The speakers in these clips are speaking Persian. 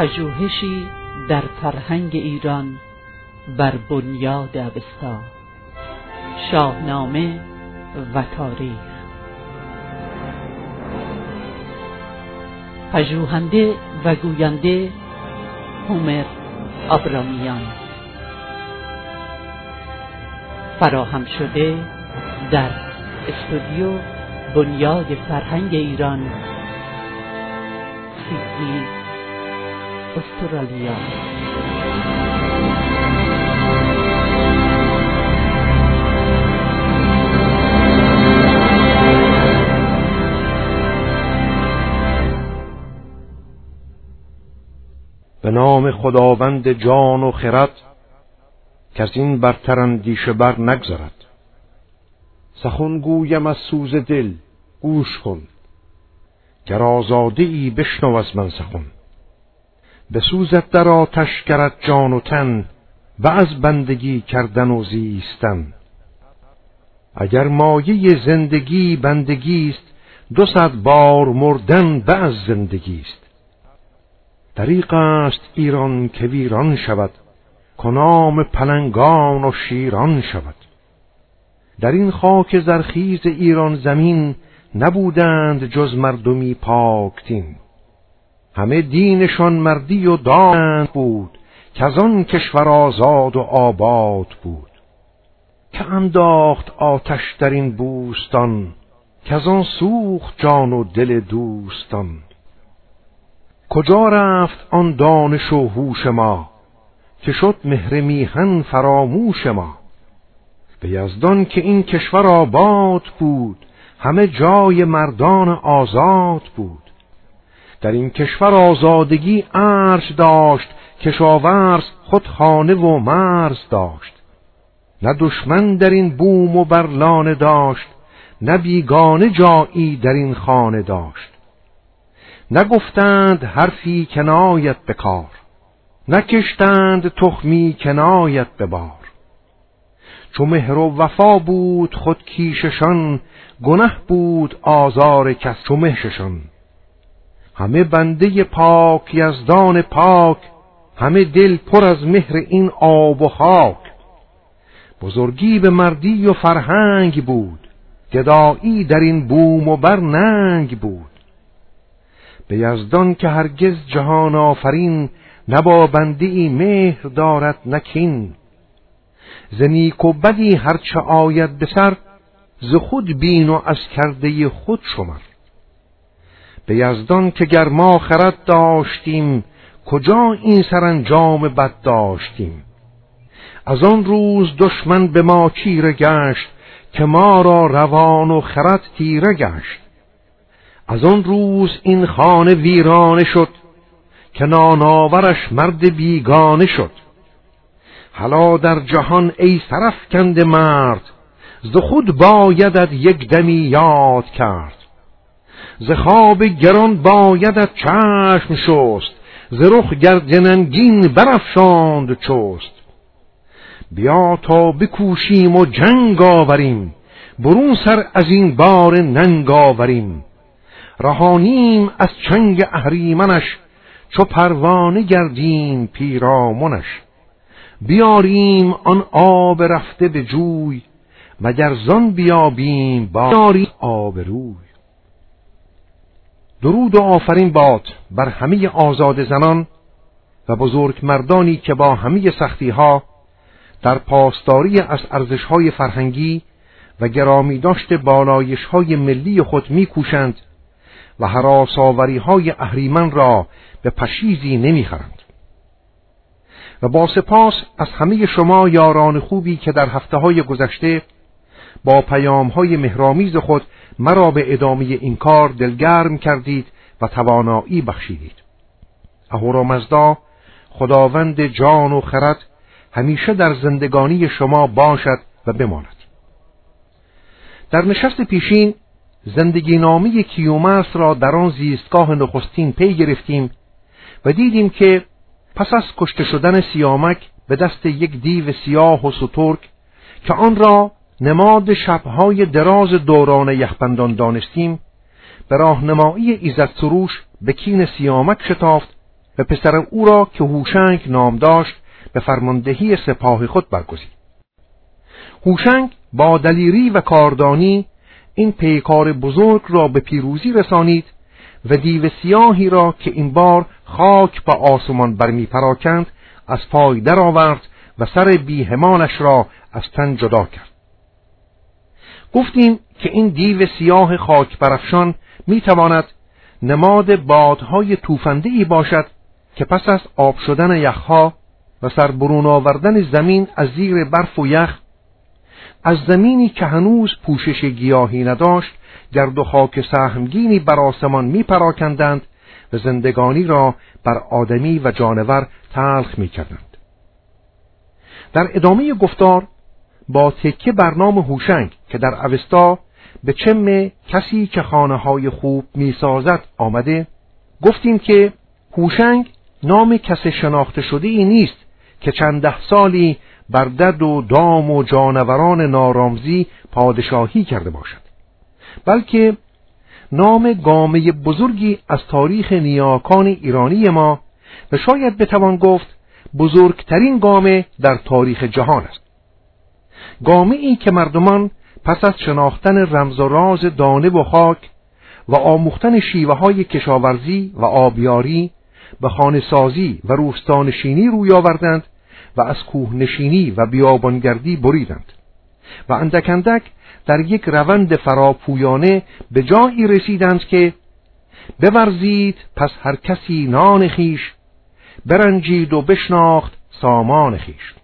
پژوهشی در فرهنگ ایران بر بنیاد اوستا. شاهنامه و تاریخ. پژوهنده و گوینده هومر آبرامیان فراهم شده در استودیو بنیاد فرهنگ ایران. سیدنی استرالیا به نام خداوند جان و خرد که از این برتر اندیشه بر نگذرد. سخن گویم از سوز دل گوش کن. گر آزاده ای بشنو از من سخن. به سوزت در آتش کرد جان و تن و از بندگی کردن و زیستن. اگر مایه زندگی بندگی است دو صد بار مردن به از زندگی است. دریق است ایران که ویران شود کنام پلنگان و شیران شود. در این خاک زرخیز ایران زمین نبودند جز مردمی پاکتین. همه دینشان مردی و دانند بود که از آن کشور آزاد و آباد بود. که انداخت آتش در این بوستان که از آن سوخت جان و دل دوستان. کجا رفت آن دانش و هوش ما که شد مهر میهن فراموش ما؟ به یزدان که این کشور آباد بود همه جای مردان آزاد بود. در این کشور آزادگی عرش داشت کشاورز خود خانه و مرز داشت. نه دشمن در این بوم و برلانه داشت نه بیگانه جایی در این خانه داشت. نگفتند حرفی کنایت به کار نکشتند تخمی کنایت به بار چو مهر و وفا بود خود کیششان گنه بود آزار کس. چو مهششان همه بنده پاک یزدان پاک همه دل پر از مهر این آب و خاک. بزرگی به مردی و فرهنگ بود گدایی در این بوم و برننگ بود. به یزدان که هرگز جهان آفرین نبا بنده ای مهر دارد نکین ز و بدی هرچه آید به سر ز خود بین و از کرده خود شمر. به یزدان که گر ما خرد داشتیم کجا این سرانجام بد داشتیم؟ از آن روز دشمن به ما چیره گشت که ما را روان و خرد تیره گشت. از آن روز این خانه ویرانه شد که ناناورش مرد بیگانه شد. حالا در جهان ای سرف کند مرد ز خود بایدت یک دمی یاد کرد. ز خواب گران بایدت چشم شست ز رخ گردننگین برافشاند چست. بیا تا بکوشیم و جنگ آوریم برون سر از این بار ننگ آوریم. رهانیم از چنگ اهریمنش چو پروانه گردیم پیرامونش بیاریم آن آب رفته به جوی مگر زان بیابیم با آب روی. درود و آفرین باد بر همه آزاد زنان و بزرگ مردانی که با همه سختی ها در پاسداری از ارزش های فرهنگی و گرامی داشت بالایش های ملی خود میکوشند و حراساوری های اهریمن را به پشیزی نمی‌خرند. و با سپاس از همه شما یاران خوبی که در هفته های گذشته با پیام های مهرامیز خود مرا به ادامه این کار دلگرم کردید و توانایی بخشیدید. اهورامزدا خداوند جان و خرد همیشه در زندگانی شما باشد و بماند. در نشست پیشین زندگی نامی کیومرس را در آن زیستگاه نخستین پی گرفتیم و دیدیم که پس از کشته شدن سیامک به دست یک دیو سیاه و سترک که آن را نماد شبهای دراز دوران یخبندان دانستیم به راهنمایی ایزد سروش به کین سیامک شتافت و پسر او را که هوشنگ نام داشت به فرماندهی سپاه خود برگزید. هوشنگ با دلیری و کاردانی این پیکار بزرگ را به پیروزی رسانید و دیو سیاهی را که این بار خاک به آسمان برمی پراکند از پای درآورد و سر بیهمانش را از تن جدا کرد. گفتیم که این دیو سیاه خاک برفشان می تواند نماد بادهای توفنده ای باشد که پس از آب شدن یخها و سربرون آوردن زمین از زیر برف و یخ از زمینی که هنوز پوشش گیاهی نداشت گرد و خاک سهمگینی بر آسمان می پراکندند و زندگانی را بر آدمی و جانور تلخ می کردند. در ادامه گفتار با تکه برنام هوشنگ که در اوستا به چم کسی که خانه های خوب می سازد آمده گفتیم که هوشنگ نام کس شناخته شده ای نیست که چند ده سالی بر دد و دام و جانوران نارامزی پادشاهی کرده باشد بلکه نام گامه بزرگی از تاریخ نیاکان ایرانی ما و شاید بتوان گفت بزرگترین گامه در تاریخ جهان است. گامه ای که مردمان پس از شناختن رمز و راز دانه و خاک و آموختن شیوه های کشاورزی و آبیاری به خانهسازی و روستانشینی روی آوردند و از کوه نشینی و بیابانگردی بریدند و اندک در یک روند فراپویانه به جایی رسیدند که بورزید پس هر کسی نان خیش برنجید و بشناخت سامان خیش.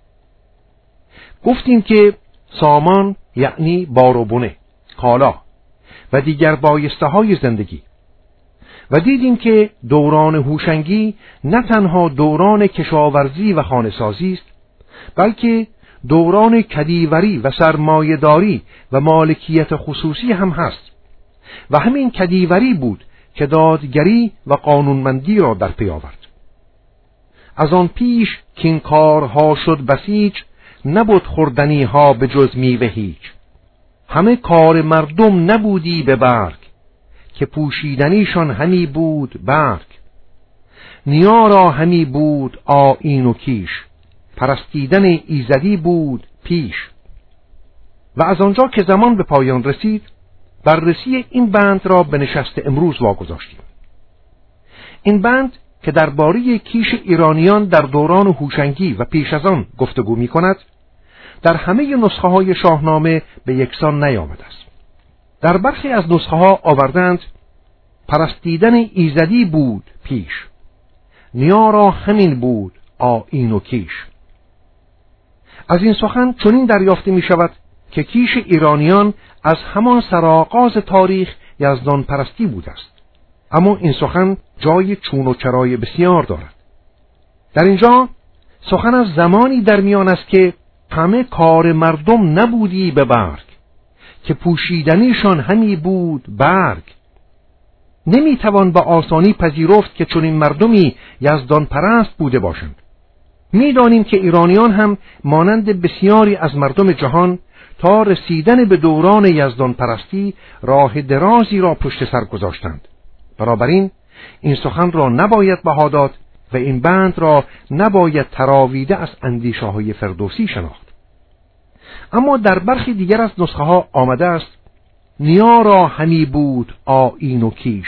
گفتیم که سامان یعنی باروبونه کالا و دیگر بایسته های زندگی. و دیدیم که دوران هوشنگی نه تنها دوران کشاورزی و خانهسازی است بلکه دوران کدیوری و سرمایهداری و مالکیت خصوصی هم هست و همین کدیوری بود که دادگری و قانونمندی را در پی آورد. از آن پیش که این کارها شد بسیج نبود خوردنی ها به جز میوه هیچ. همه کار مردم نبودی به برگ که پوشیدنیشان همی بود برگ. نیا را همی بود آین و کیش پرستیدن ایزدی بود پیش. و از آنجا که زمان به پایان رسید بررسی این بند را به نشست امروز واگذاشتیم. این بند که درباره کیش ایرانیان در دوران هوشنگی و پیش از آن گفتگو می کند در همه نسخه های شاهنامه به یکسان نیامده است. در برخی از نسخه ها آوردند پرستیدن ایزدی بود پیش نیا را همین بود آین و کیش. از این سخن چنین دریافته می شود که کیش ایرانیان از همان سرآغاز تاریخ یزدان پرستی بود است. اما این سخن جای چون و چرای بسیار دارد. در اینجا سخن از زمانی در میان است که همه کار مردم نبودی به برگ. که پوشیدنیشان همی بود برگ. نمی‌توان به آسانی پذیرفت که چنین مردمی یزدان پرست بوده باشند. می‌دانیم که ایرانیان هم مانند بسیاری از مردم جهان تا رسیدن به دوران یزدان پرستی راه درازی را پشت سر گذاشتند. بنابراین این سخن را نباید بها داد و این بند را نباید تراویده از اندیشه های فردوسی شناخت. اما در برخی دیگر از نسخه ها آمده است نیا را همی بود آین و کیش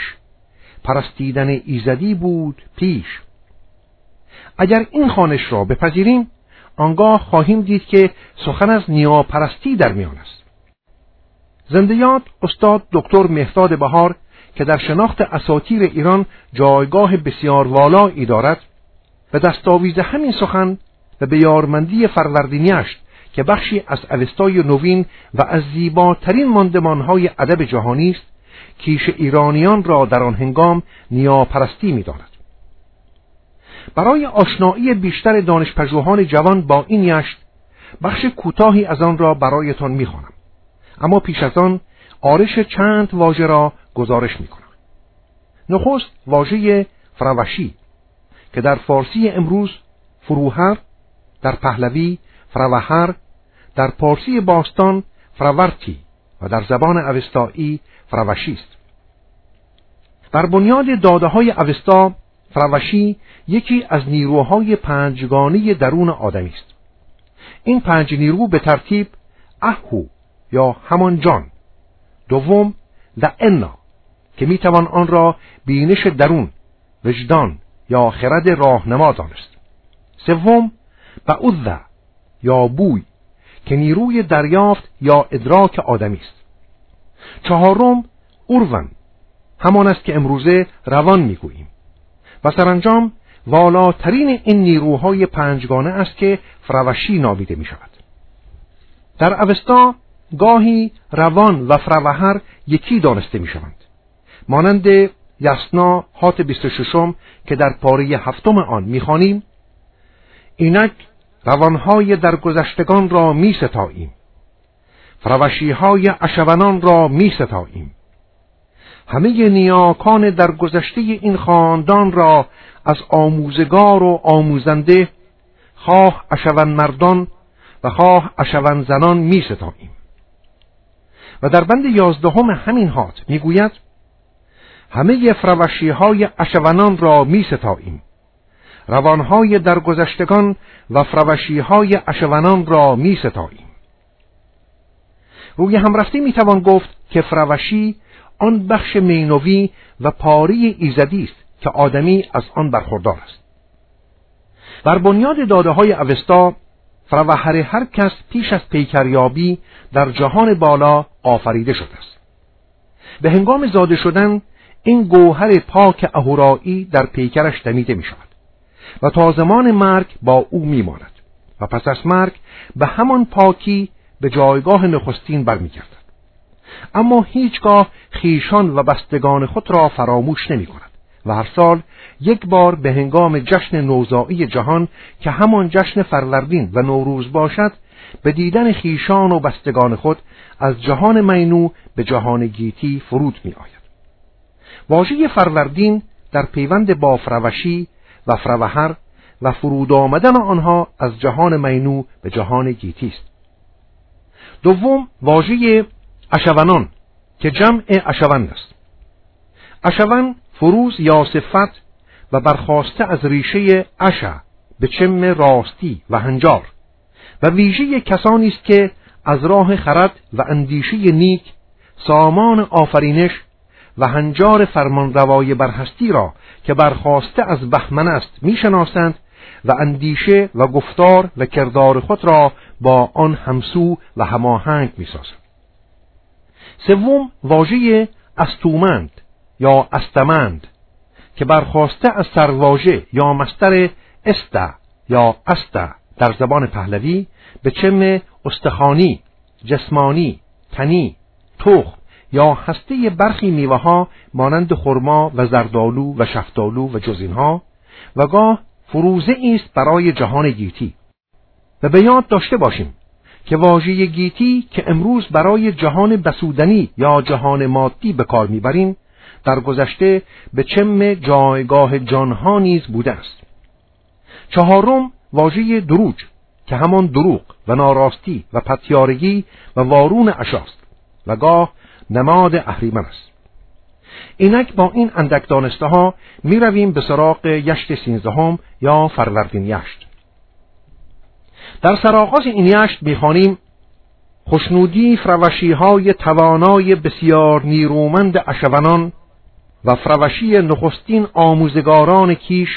پرستیدن ایزدی بود پیش. اگر این خانش را بپذیریم آنگاه خواهیم دید که سخن از نیاپرستی در میان است. زندیات استاد دکتر مهداد بهار که در شناخت اساتیر ایران جایگاه بسیار والایی دارد و دستاویز همین سخن و به یارمندی فروردینیش که بخشی از اوستای نوین و از زیباترین ماندمانهای ادب جهانی است کیش ایرانیان را در آن هنگام نیاپرستی می‌داند. برای آشنایی بیشتر دانشپژوهان جوان با این یشت بخش کوتاهی از آن را برایتان می‌خوانم. اما پیش از آن آرش چند واژه را گزارش می‌کنم. نخست واژه فروشی که در فارسی امروز فروهر در پهلوی فروهر در پارسی باستان فرورتی و در زبان اوستایی فروشی است. بر بنیاد داده های اوستا فروشی یکی از نیروهای پنجگانه درون آدمی است. این پنج نیرو به ترتیب اهو یا همان جان دوم انا که می‌توان آن را بینش درون وجدان یا خرد راهنما دانست سوم بعوذ یا بوی که نیروی دریافت یا ادراک آدمی است چهارم اورون همان است که امروزه روان می‌گوییم و سرانجام والاترین این نیروهای پنجگانه است که فروشی نامیده می شود. در اوستا گاهی روان و فروهر یکی دانسته می شوند. مانند یسنا هات 26 که در پاره هفتم آن می‌خوانیم اینک روانهای درگذشتگان را می ستاییم فروشیهای اشونان را می ستاییم همه نیاکان در گذشته این خاندان را از آموزگار و آموزنده خواه اشون مردان و خواه اشون زنان می ستاییم و در بند یازدهم همین هات می‌گوید همه فروشی های اشونان را می ستاییم روانهای درگذشتگان و فروشی های اشونان را می ستاییم روی همرفتی می توان گفت که فروشی آن بخش مینوی و پاری ایزدی است که آدمی از آن برخوردار است. بر بنیاد داده های اوستا فروهر هر کس پیش از پیکریابی در جهان بالا آفریده شده است. به هنگام زاده شدن این گوهر پاک اهورایی در پیکرش دمیده می شود و تا زمان مرگ با او می ماند و پس از مرگ به همان پاکی به جایگاه نخستین برمیگردد اما هیچگاه خیشان و بستگان خود را فراموش نمی کند و هر سال یک بار به هنگام جشن نوزایی جهان که همان جشن فروردین و نوروز باشد به دیدن خیشان و بستگان خود از جهان مینو به جهان گیتی فرود می آید. واژه فروردین در پیوند با فروشی و فروهر و فرود آمدن آنها از جهان مینو به جهان گیتی است. دوم واژه اشونان که جمع اشوند است. اشون فروز یا صفت و برخواسته از ریشه اشع به چم راستی و هنجار و ویژه کسانی است که از راه خرد و اندیشه نیک سامان آفرینش و هنجار فرمانروای برهستی را که برخواسته از بهمن است می‌شناسند و اندیشه و گفتار و کردار خود را با آن همسو و هماهنگ می‌سازند. سوم واژه استومند یا استمند که برخواسته از سرواژه یا مستر استا یا استا در زبان پهلوی به چم استخانی، جسمانی، تنی، تخم یا هسته برخی میوه ها مانند خرما و زردالو و شفتالو و جزینها و گاه فروزه است برای جهان گیتی. و به یاد داشته باشیم که واژه گیتی که امروز برای جهان بسودنی یا جهان مادی به کار می‌بریم در گذشته به چم جایگاه جانها نیز بوده است. چهارم واژه دروج که همان دروغ و ناراستی و پتیارگی و وارون اشاست و گاه نماد اهریمن است. اینک با این اندک دانسته ها می رویم به سراغ یشت سینزدهم یا فروردین یشت. در سرآغاز این یشت می‌خوانیم خوشنودی فروشی های توانای بسیار نیرومند اشونان و فروشی نخستین آموزگاران کیش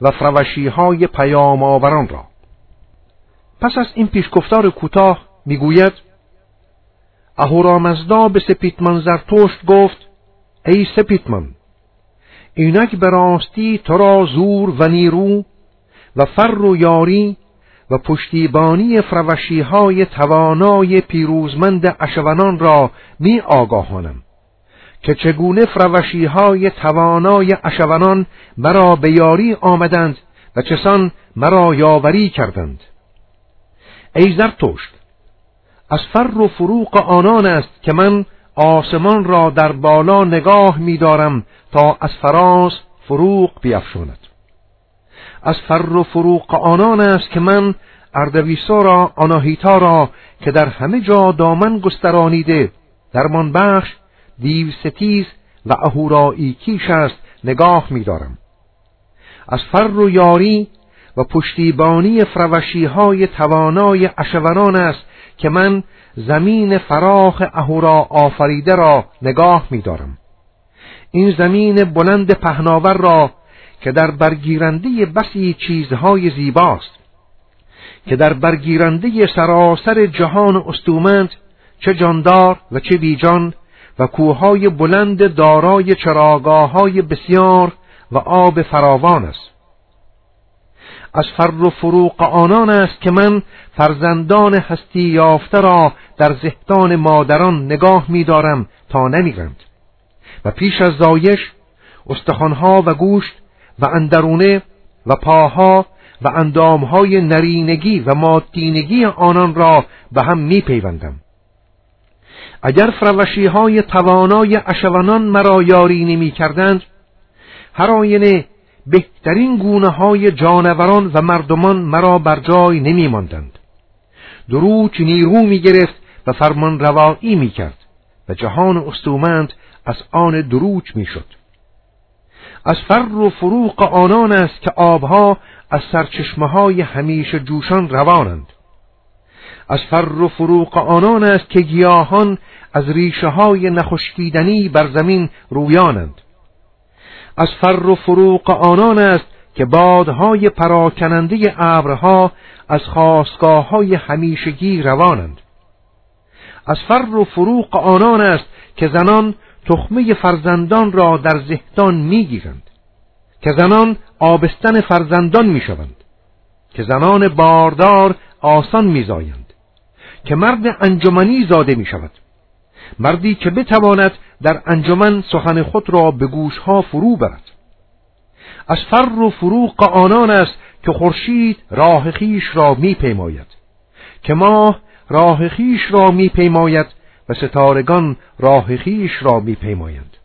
و فروشی های پیام آوران را. پس از این پیشگفتار کوتاه می‌گوید اهورامزدا به سپیتمان زرتشت گفت ای سپیتمان اینک به راستی تو را زور و نیرو و فر و یاری و پشتیبانی فروشی های توانای پیروزمند اشونان را می آگاهانم که چگونه فروشی های توانای اشونان مرا به یاری آمدند و چسان مرا یاوری کردند ای زرتشت از فر و فروق آنان است که من آسمان را در بالا نگاه می‌دارم تا از فراز فروغ بیافشاند از فر و فروق آنان است که من اردویسا را آناهیتا را که در همه جا دامن گسترانیده درمان بخش دیو ستیز و اهورایی کیش است نگاه می‌دارم. از فر و یاری و پشتیبانی فروشی های توانای اشوران است که من زمین فراخ اهورا آفریده را نگاه می دارم. این زمین بلند پهناور را که در برگیرنده بسی چیزهای زیباست که در برگیرنده سراسر جهان استومند چه جاندار و چه بیجان و کوههای بلند دارای چراگاه های بسیار و آب فراوان است از فر و فروق آنان است که من فرزندان هستی یافته را در زهدان مادران نگاه می‌دارم تا نمیرند. و پیش از زایش استخوانها و گوشت و اندرونه و پاها و اندامهای نرینگی و مادینگی آنان را به هم میپیوندم. اگر فروشی های توانای اشوانان مرا یاری نمی کردند هر آینه بهترین گونه های جانوران و مردمان مرا بر جای نمی ماندند دروچ نیرو می گرفت و فرمان روایی می کرد و جهان استومند از آن دروچ می شد از فر و فروق آنان است که آبها از سرچشمه های همیشه جوشان روانند. از فر و فروق آنان است که گیاهان از ریشه های نخشکیدنی بر زمین رویانند. از فر و فروق آنان است که بادهای پراکننده ابرها از خواستگاه های همیشگی روانند. از فر و فروق آنان است که زنان تخمه فرزندان را در زهدان می‌گیرند. که زنان آبستن فرزندان می‌شوند. که زنان باردار آسان میزایند. که مرد انجمنی زاده می شود مردی که بتواند در انجمن سخن خود را به گوشها فرو برد. از فر و فروق آنان است که خورشید راه خیش را میپیماید. که ماه راه خیش را میپیماید و ستارگان راه خیش را میپیمایند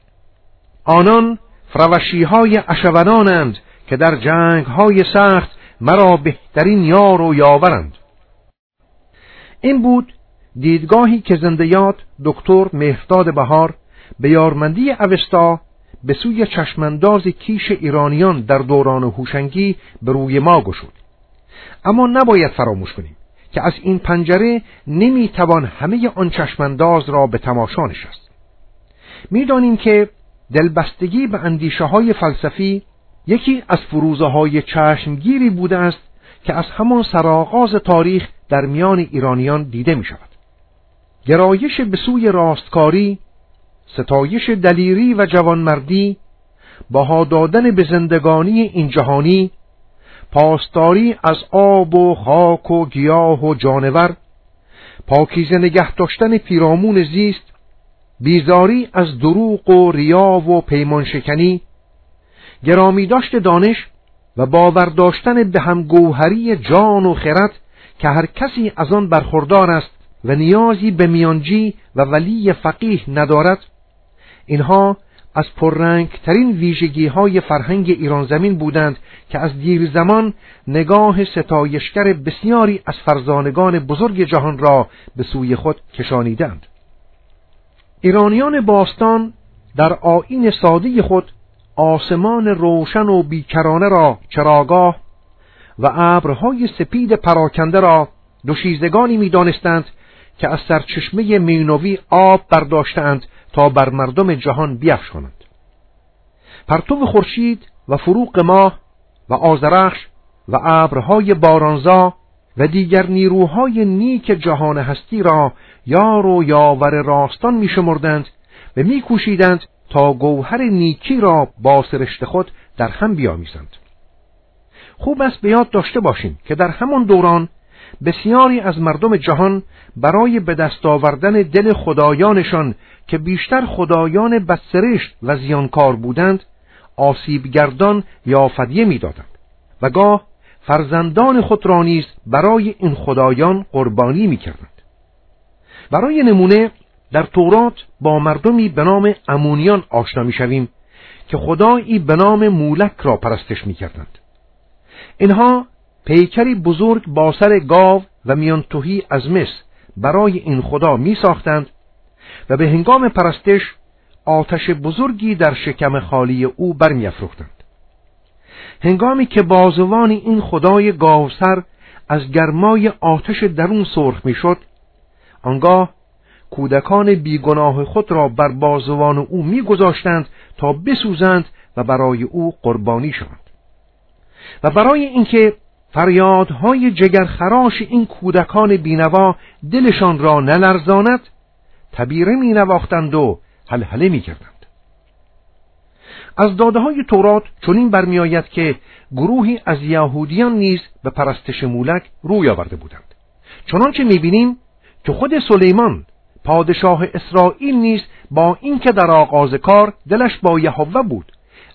آنان فروشی های اشونانند که در جنگ های سخت مرا بهترین یار و یاورند. این بود دیدگاهی که زندیات دکتر مهرداد بهار به یارمندی اوستا به سوی چشمانداز کیش ایرانیان در دوران هوشنگی به روی ما گشود اما نباید فراموش کنیم که از این پنجره نمی‌توان همه آن چشمانداز را به تماشا نشست می‌دانیم که دلبستگی به اندیشه های فلسفی یکی از فروزه های چشمگیری بوده است که از همان سرآغاز تاریخ در میان ایرانیان دیده می شود. گرایش به سوی راستکاری، ستایش دلیری و جوانمردی، بها دادن به زندگانی این جهانی، پاسداری از آب و خاک و گیاه و جانور، پاکیزه نگه داشتن پیرامون زیست، بیزاری از دروغ و ریا و پیمان شکنی، گرامی داشت دانش و باور داشتن به همگوهری جان و خرد که هر کسی از آن برخوردار است و نیازی به میانجی و ولی فقیه ندارد. اینها از پررنگترین ویژگی های فرهنگ ایران زمین بودند که از دیر زمان نگاه ستایشگر بسیاری از فرزانگان بزرگ جهان را به سوی خود کشانیدند. ایرانیان باستان در آین ساده خود آسمان روشن و بیکرانه را چراگاه و ابرهای سپید پراکنده را دوشیزگانی می‌دانستند که از سرچشمه مینوی آب برداشتند تا بر مردم جهان بیفشانند پرتو خورشید و فروغ ماه و آزرخش و ابرهای بارانزا و دیگر نیروهای نیک جهان هستی را یار و یاور راستان میشمردند و میکوشیدند تا گوهر نیکی را با سرشت خود در هم بیامیزند. خوب است به یاد داشته باشیم که در همان دوران بسیاری از مردم جهان برای به دست آوردن دل خدایانشان که بیشتر خدایان بدسرشت و زیانکار بودند آسیبگردان یا فدیه می‌دادند. و گاه فرزندان خود را نیز برای این خدایان قربانی می‌کردند. برای نمونه در تورات با مردمی به نام امونیان آشنا می‌شویم که خدایی به نام مولک را پرستش می‌کردند. اینها پیکری بزرگ با سر گاو و میانتوهی از مس برای این خدا می ساختند و به هنگام پرستش آتش بزرگی در شکم خالی او برمیافروختند. هنگامی که بازوان این خدای گاوسر از گرمای آتش درون سرخ می‌شد آنگاه کودکان بیگناه خود را بر بازوان او میگذاشتند تا بسوزند و برای او قربانی شوند. و برای اینکه فریادهای جگرخراش این کودکان بینوا دلشان را نلرزاند تبیره می نواختند و حلحله می کردند. از داده های تورات چنین برمیآید که گروهی از یهودیان نیز به پرستش مولک روی آورده بودند چنانچه می‌بینیم که خود سلیمان پادشاه اسرائیل نیز با اینکه در آغاز کار دلش با یهوه بود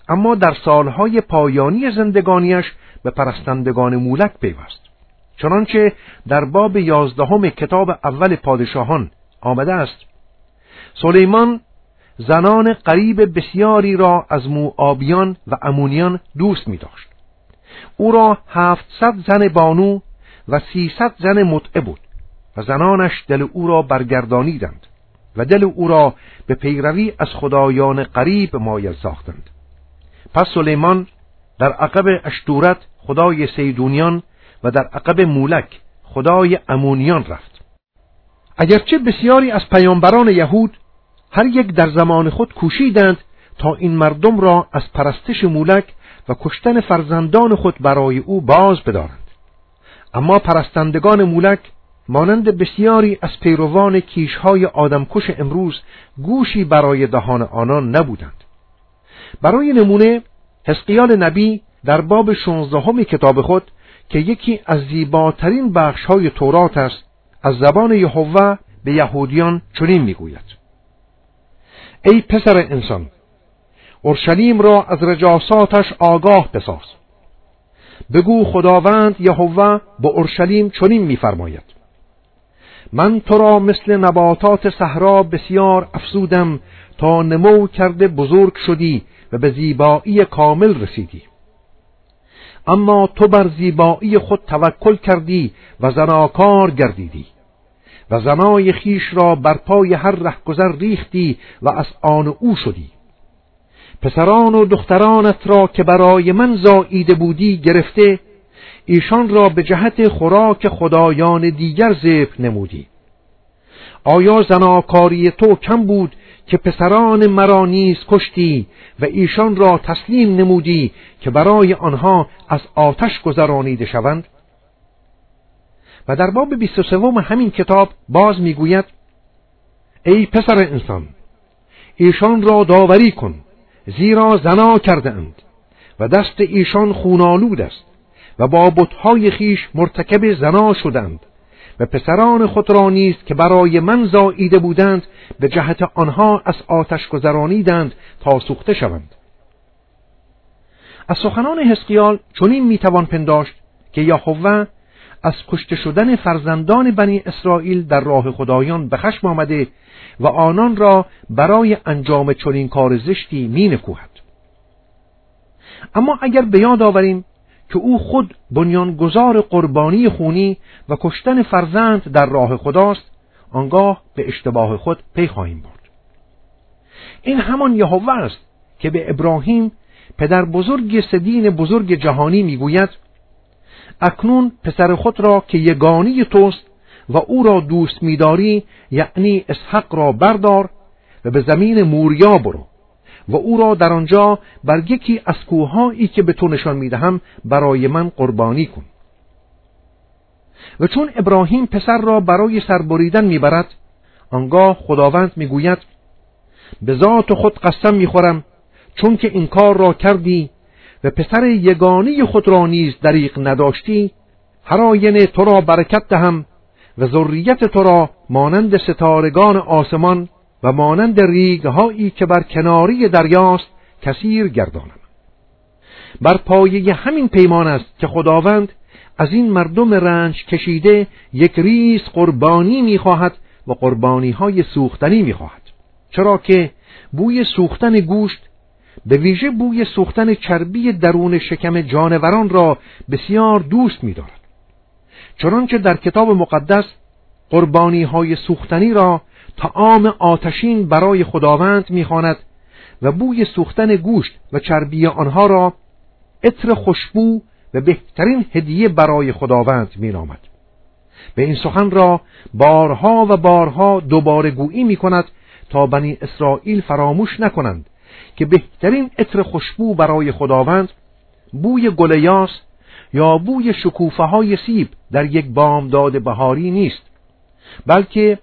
اما در سالهای پایانی زندگانیش به پرستندگان مولک پیوست چنانچه در باب یازدهم کتاب اول پادشاهان آمده است سلیمان زنان قریب بسیاری را از موآبیان و امونیان دوست می داشت. او را هفتصد زن بانو و سیصد زن متعه بود و زنانش دل او را برگردانیدند و دل او را به پیروی از خدایان قریب مایل ساختند پس سلیمان در عقب اشتورت خدای سیدونیان و در عقب مولک خدای امونیان رفت اگرچه بسیاری از پیامبران یهود هر یک در زمان خود کوشیدند تا این مردم را از پرستش مولک و کشتن فرزندان خود برای او باز بدارند. اما پرستندگان مولک مانند بسیاری از پیروان کیشهای آدمکش امروز گوشی برای دهان آنان نبودند. برای نمونه حسقیال نبی در باب شونزدهم کتاب خود که یکی از زیباترین بخشهای تورات است از زبان یهوه به یهودیان چنین می‌گوید. ای پسر انسان اورشلیم را از رجاساتش آگاه بساز. بگو خداوند یهوه به اورشلیم چنین میفرماید. من تو را مثل نباتات صحرا بسیار افزودم تا نمو کرده بزرگ شدی و به زیبایی کامل رسیدی. اما تو بر زیبایی خود توکل کردی و زناکار گردیدی. و زنای خیش را بر پای هر رهگذر ریختی و از آن او شدی. پسران و دخترانت را که برای من زاییده بودی گرفته ایشان را به جهت خوراک خدایان دیگر ذبح نمودی. آیا زناکاری تو کم بود که پسران مرا نیز کشتی و ایشان را تسلیم نمودی که برای آنها از آتش گذرانیده شوند؟ و در باب بیست و سوم همین کتاب باز می‌گوید ای پسر انسان ایشان را داوری کن زیرا زنا کرده اند و دست ایشان خونالود است و با بتهای خیش مرتکب زنا شدند و پسران خود را نیز که برای من زاییده بودند به جهت آنها از آتش گذرانیدند تا سوخته شوند. از سخنان حسقیال چنین می‌توان پنداشت که یهوه از کشته شدن فرزندان بنی اسرائیل در راه خدایان به خشم آمده و آنان را برای انجام چنین کار زشتی می نکوهد. اما اگر به یاد آوریم که او خود بنیانگذار قربانی خونی و کشتن فرزند در راه خداست آنگاه به اشتباه خود پی خواهیم برد این همان یهوه است که به ابراهیم پدر بزرگ سدین بزرگ جهانی می‌گوید اکنون پسر خود را که یگانی توست و او را دوست میداری یعنی اسحق را بردار و به زمین موریا برو و او را در آنجا بر یکی از کوههایی که به تو نشان می‌دهم برای من قربانی کن. و چون ابراهیم پسر را برای سربریدن می‌برد آنگاه خداوند می‌گوید به ذات خود قسم می‌خورم چون که این کار را کردی و پسر یگانی خود را نیز دریق نداشتی هر آینه تو را برکت دهم و ذریت تو را مانند ستارگان آسمان و مانند ریگهایی که بر کناری دریاست کثیر گردانم. بر پایه همین پیمان است که خداوند از این مردم رنج کشیده یک ریز قربانی می‌خواهد و قربانی های سوختنی می‌خواهد. چرا که بوی سوختن گوشت به ویژه بوی سوختن چربی درون شکم جانوران را بسیار دوست می‌دارد. چنانکه در کتاب مقدس قربانی های سوختنی را تعام آتشین برای خداوند می‌خواند و بوی سوختن گوشت و چربی آنها را عطر خوشبو و بهترین هدیه برای خداوند مینامد به این سخن را بارها و بارها دوباره گویی می کند تا بنی اسرائیل فراموش نکنند که بهترین عطر خوشبو برای خداوند بوی گلیاس یا بوی شکوفه های سیب در یک بامداد بهاری نیست بلکه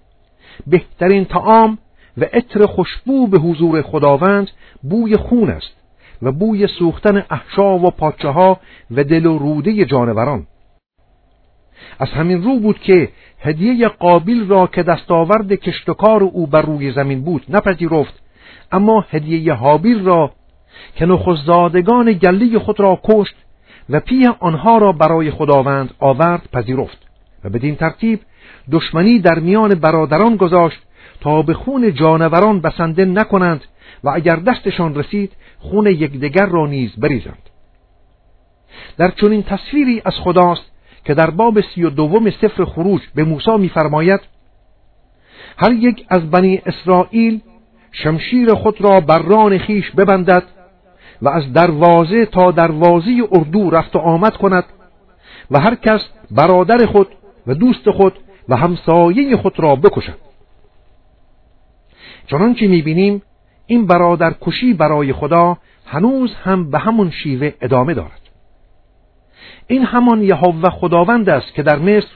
بهترین تعام و عطر خوشبو به حضور خداوند بوی خون است و بوی سوختن احشا و پاچه ها و دل و روده جانوران. از همین رو بود که هدیه قابیل را که دستاورد کشتکار او بر روی زمین بود نپذیرفت اما هدیه حابیل را که نخستزادگان گلی خود را کشت و پیه آنها را برای خداوند آورد پذیرفت و بدین ترتیب دشمنی در میان برادران گذاشت تا به خون جانوران بسنده نکنند و اگر دستشان رسید خون یکدیگر را نیز بریزند. در چنین تصویری از خداست که در باب سی و دوم سفر خروج به موسی میفرماید هر یک از بنی اسرائیل شمشیر خود را بر ران خیش ببندد و از دروازه تا دروازه اردو رفت و آمد کند و هر کس برادر خود و دوست خود و همسایه خود را بکشد. چنانچه می‌بینیم این برادر کشی برای خدا هنوز هم به همون شیوه ادامه دارد. این همان یهوه خداوند است که در مصر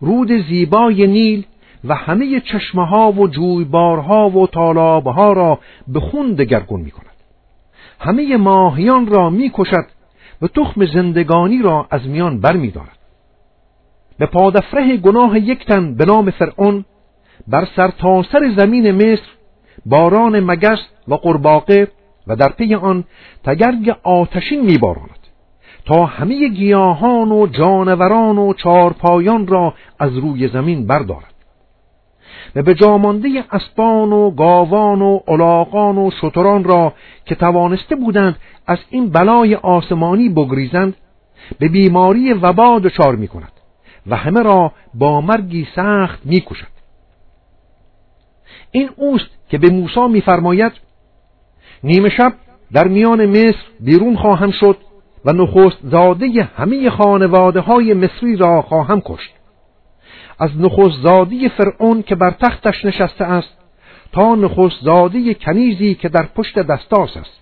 رود زیبای نیل و همه چشمه ها و جویبارها و تالابها را به خون دگرگون می کند. همه ماهیان را می کشد و تخم زندگانی را از میان بر می دارد. به پادفره گناه یک تن به نام فرعون بر سرتاسر سر زمین مصر باران مگس و قرباقه و در پی آن تگرگ آتشین میباراند تا همه گیاهان و جانوران و چارپایان را از روی زمین بردارد و به جامانده اسبان و گاوان و علاقان و شتران را که توانسته بودند از این بلای آسمانی بگریزند به بیماری وبا دچار می کند و همه را با مرگی سخت می کشد. این اوست که به موسی میفرماید نیمه شب در میان مصر بیرون خواهم شد و نخست زاده همه خانواده های مصری را خواهم کشت از نخست زاده فرعون که بر تختش نشسته است تا نخست زاده کنیزی که در پشت دستاس است.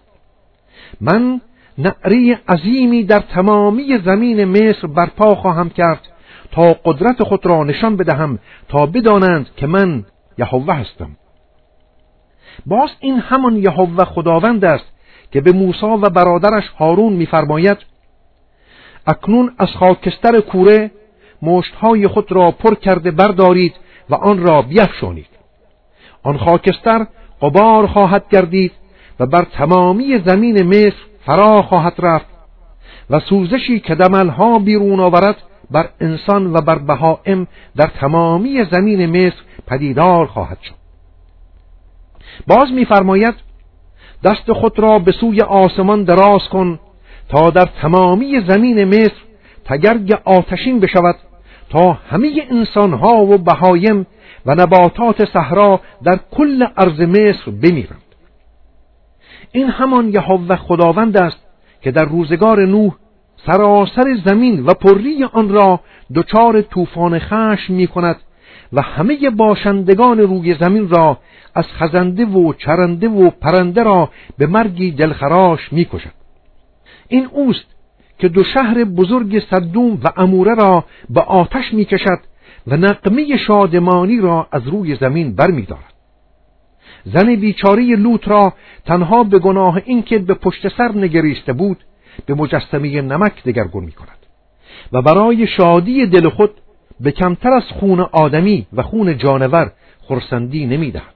من نعری عظیمی در تمامی زمین مصر برپا خواهم کرد تا قدرت خود را نشان بدهم تا بدانند که من یهوه هستم. باز این همان یهوه خداوند است که به موسی و برادرش هارون میفرماید اکنون از خاکستر کوره مشتهای خود را پر کرده بردارید و آن را بیفشانید. آن خاکستر قبار خواهد گردید و بر تمامی زمین مصر فرا خواهد رفت و سوزشی که دملها بیرون آورد بر انسان و بر بهائم در تمامی زمین مصر پدیدار خواهد شد. باز میفرماید دست خود را به سوی آسمان دراز کن تا در تمامی زمین مصر تگرگ آتشین بشود. تا همه انسانها و بهایم و نباتات صحرا در کل عرض مصر بمیرند این همان یهوه خداوند است که در روزگار نوح سراسر زمین و پری آن را دچار طوفان خشم می کند و همه باشندگان روی زمین را از خزنده و چرنده و پرنده را به مرگی دلخراش می کشد. این اوست که دو شهر بزرگ صدوم و اموره را به آتش می کشد و نقمه شادمانی را از روی زمین بر می دارد. زن بیچاره لوط را تنها به گناه اینکه به پشت سر نگریسته بود به مجسمه نمک دگرگون می کند و برای شادی دل خود به کمتر از خون آدمی و خون جانور خرسندی نمی دهد.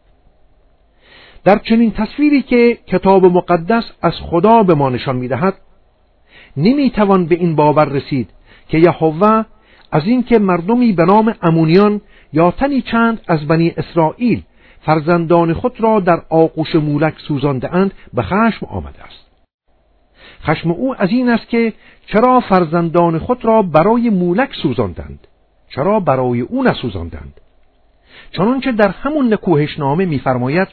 در چنین تصویری که کتاب مقدس از خدا به ما نشان می‌دهد نمی‌توان به این باور رسید که یهوه از اینکه مردمی به نام امونیان یا تنی چند از بنی اسرائیل فرزندان خود را در آغوش مولک سوزانده اند به خشم آمده است. خشم او از این است که چرا فرزندان خود را برای مولک سوزاندند؟ چرا برای او نسوزاندند؟ چنانچه در همون نکوهشنامه میفرماید